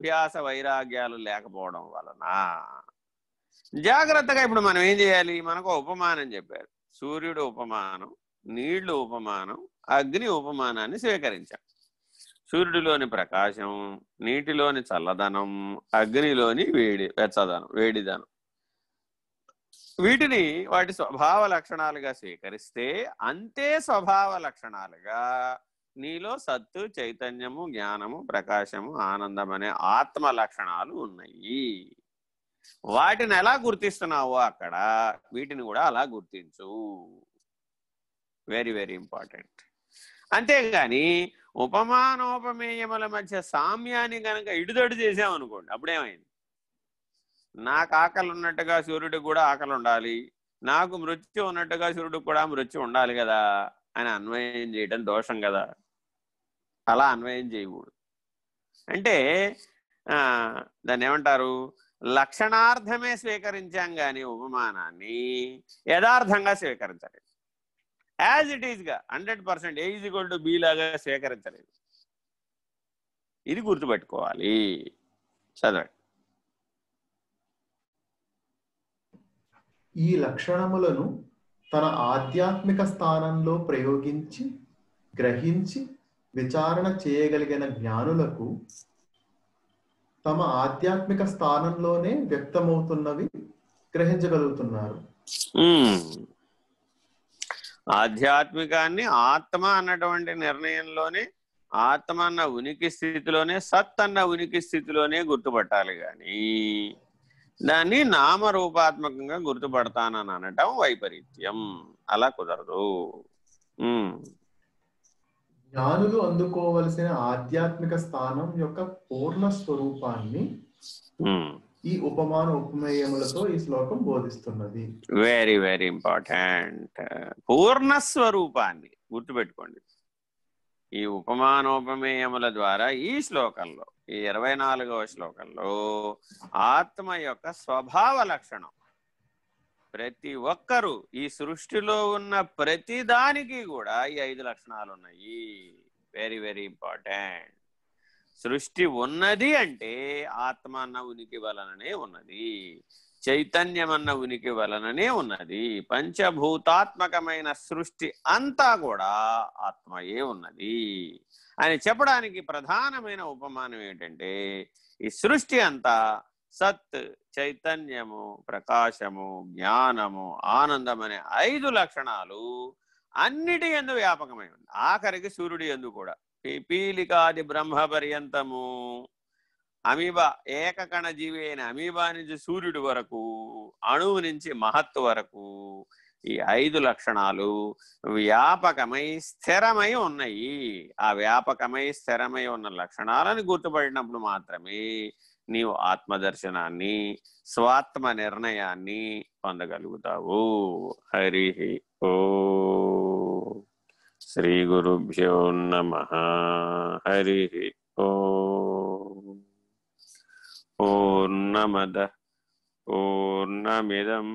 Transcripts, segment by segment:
అభ్యాస వైరాగ్యాలు లేకపోవడం వలన జాగ్రత్తగా ఇప్పుడు మనం ఏం చేయాలి? మనకు ఉపమానం చెప్పారు. సూర్యుడు ఉపమానం నీళ్ళు ఉపమానం అగ్ని ఉపమానాన్ని స్వీకరించాం సూర్యుడిలోని ప్రకాశం నీటిలోని చల్లదనం అగ్నిలోని వేడి వెచ్చదనం వేడిదనం. వీటిని వాటి స్వభావ లక్షణాలుగా స్వీకరిస్తే అంతే స్వభావ లక్షణాలుగా నీలో సత్తు చైతన్యము జ్ఞానము ప్రకాశము ఆనందం అనే ఆత్మ లక్షణాలు ఉన్నాయి. వాటిని ఎలా గుర్తిస్తున్నావో అక్కడ వీటిని కూడా అలా గుర్తించు. వెరీ వెరీ ఇంపార్టెంట్ అంతేగాని ఉపమానోపమేయముల మధ్య సామ్యాన్ని కనుక ఇడుదడు చేసామనుకోండి అప్పుడేమైంది? నాకు ఆకలి ఉన్నట్టుగా సూర్యుడికి కూడా ఆకలి ఉండాలి. నాకు మృత్యు ఉన్నట్టుగా సూర్యుడికి కూడా మృత్యు ఉండాలి కదా అని అన్వయం చేయడం దోషం కదా. అలా అన్వయం చేయకూడదు. అంటే దాన్ని ఏమంటారు లక్షణార్థమే స్వీకరించాం కానీ ఉపమానాన్ని యథార్థంగా స్వీకరించలేదు. As it ఈజ్గా hundred percent as equal to B లాగా స్వీకరించలేదు. ఇది గుర్తుపెట్టుకోవాలి. చదవండి. ఈ లక్షణములను తన ఆధ్యాత్మిక స్థానంలో ప్రయోగించి గ్రహించి విచారణ చేయగలిగిన జ్ఞానులకు తమ ఆధ్యాత్మిక స్థానంలోనే వ్యక్తమవుతున్నవి గ్రహించగలుగుతున్నారు. ఆధ్యాత్మికాన్ని ఆత్మ అన్నటువంటి నిర్ణయంలోనే ఆత్మ అన్న ఉనికి స్థితిలోనే సత్ అన్న ఉనికి స్థితిలోనే గుర్తుపట్టాలి కానీ దాన్ని నామరూపాత్మకంగా గుర్తుపడతానని అనటం వైపరీత్యం. అలా కుదరదు. జ్ఞానులు అందుకోవలసిన ఆధ్యాత్మిక స్థానం యొక్క పూర్ణ స్వరూపాన్ని ఈ ఉపమాన ఉపమేయములతో ఈ శ్లోకం బోధిస్తున్నది. వెరీ వెరీ ఇంపార్టెంట్ పూర్ణ స్వరూపాన్ని గుర్తుపెట్టుకోండి. ఈ ఉపమానోపమేయముల ద్వారా ఈ శ్లోకంలో ఈ ఇరవై నాలుగవ శ్లోకంలో ఆత్మ యొక్క స్వభావ లక్షణం ప్రతి ఒక్కరూ ఈ సృష్టిలో ఉన్న ప్రతి దానికి కూడా ఈ ఐదు లక్షణాలు ఉన్నాయి. వెరీ వెరీ ఇంపార్టెంట్ సృష్టి ఉన్నది అంటే ఆత్మ అన్న ఉనికి వలననే ఉన్నది. చైతన్యం అన్న ఉనికి వలననే ఉన్నది. పంచభూతాత్మకమైన సృష్టి అంతా కూడా ఆత్మయే ఉన్నది. అని చెప్పడానికి ప్రధానమైన ఉపమానం ఏంటంటే ఈ సృష్టి అంతా సత్ చైతన్యము ప్రకాశము జ్ఞానము ఆనందం అనే ఐదు లక్షణాలు అన్నిటి ఎందు వ్యాపకమై ఉంది. ఆఖరికి సూర్యుడి ఎందు కూడా. పీలికాది బ్రహ్మ పర్యంతము. అమీబా ఏకకణ జీవి అయిన అమీబా నుంచి సూర్యుడి వరకు అణువు నుంచి మహత్తు వరకు ఈ ఐదు లక్షణాలు వ్యాపకమై స్థిరమై ఉన్నాయి. ఆ వ్యాపకమై స్థిరమై ఉన్న లక్షణాలను గుర్తుపడినప్పుడు మాత్రమే నీవు ఆత్మదర్శనాన్ని స్వాత్మ నిర్ణయాన్ని పొందగలుగుతావు. హరి ఓ. శ్రీ గురుభ్యో నమ. హరి ఓ. ఓర్ణమిదం పూర్ణమిదం.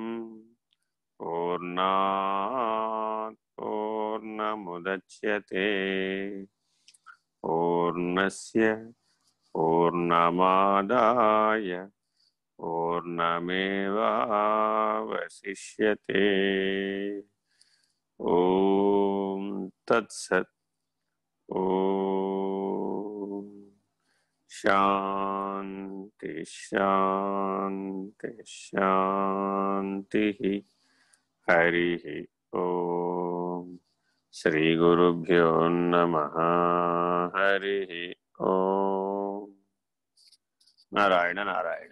పూర్ణాత్ పూర్ణముద్యతే. పూర్ణస్య పూర్ణమాదాయ పూర్ణమేవావశిష్యతే ఓం తత్సత్ ఓం శాంతి శాంతి శాంతి హరి ఓం శ్రీ గురుభ్యో నమ హరి ఓం నారాయణ నారాయణ.